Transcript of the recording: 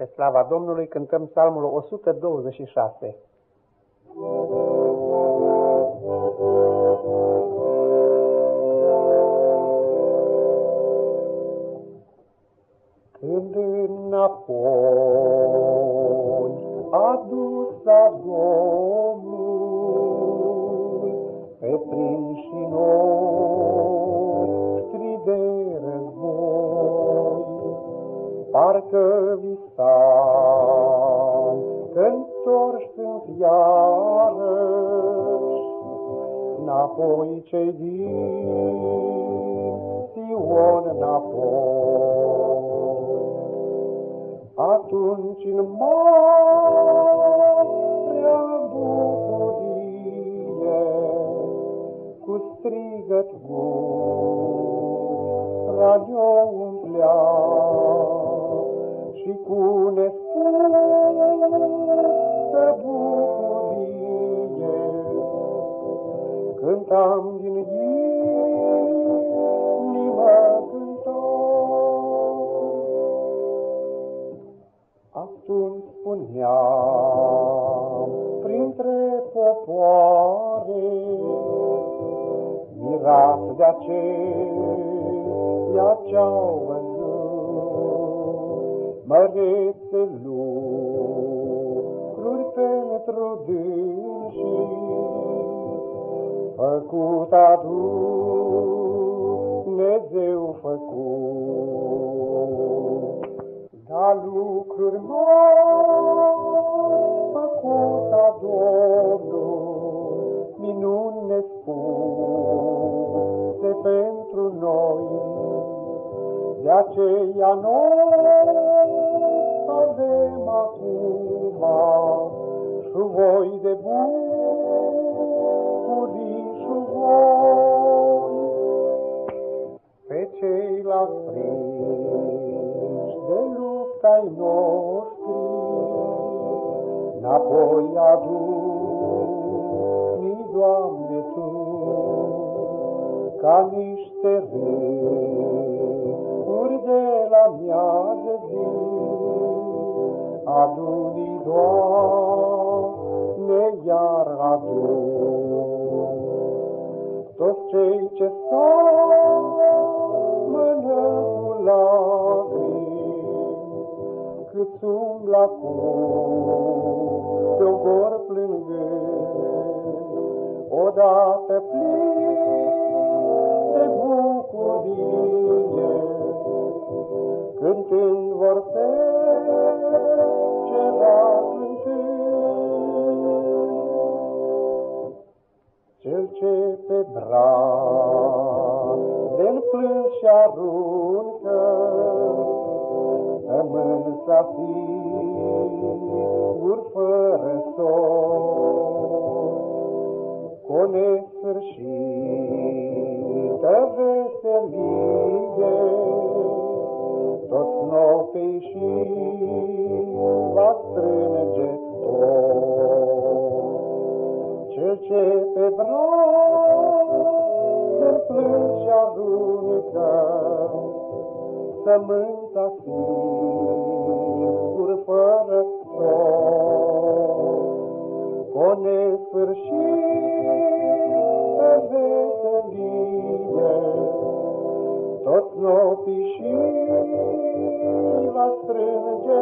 Pe slava Domnului cântăm psalmul 126. Când înapoi adus a iarăși înapoi cei din Sion înapoi. Atunci în marea bucurie, cu strigăt gura ne umplea și cu nespusă cântam din Atunci spuneam printre popoare, mirat de aceea ce-au văzut, mărețe lucruri făcut a Dumnezeu făcut lucruri mari făcut a Domnul, minuni nespuse pentru noi. De aceea noi avem acum și voi de bucurii și voi pe ceilalți prinși de lume ai noștri, N-apoi adu-ni, Doamne, Tu, ca niște râuri de la miază zi. Adu-ni, Doamne, iar adu toți cei ce mână cu cât umbla acum pe ogor plângând, odată plin de bucurie, cântând Cel ce pe braț plâns și aruncă, rămân să sigur fără sol. Ce pe braț plâns și aruncă, sămânța singur fără sol. Cu nesfârșită veselie, toți nopii și va strânge